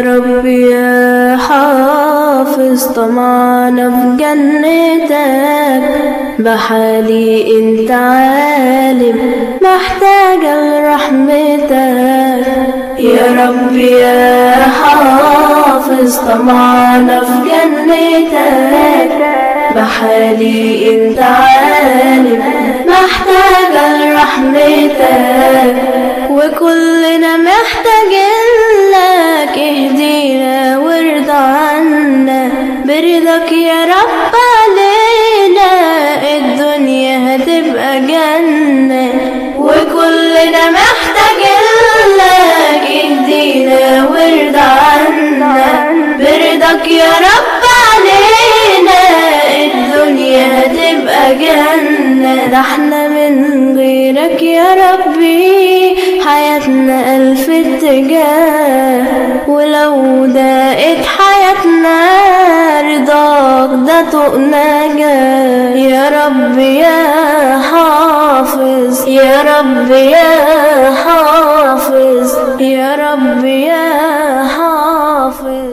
يا رب يا حافظ طمعنا في جنتك بحالي أنت عالم محتاجة لرحمتك يا رب يا حافظ طمعنا في جنتك بحالي أنت عالم محتاجة لرحمتك وكلنا برضاك يا رب علينا الدنيا هتبقى جنة. وكلنا محتاجين لك اهدينا وارضى عنا. برضاك يا رب علينا الدنيا هتبقى جنة. ده إحنا من غيرك يا ربي حياتنا ألف اتجاه. ولو دقت سؤناك يا رب يا حافظ يا رب يا حافظ.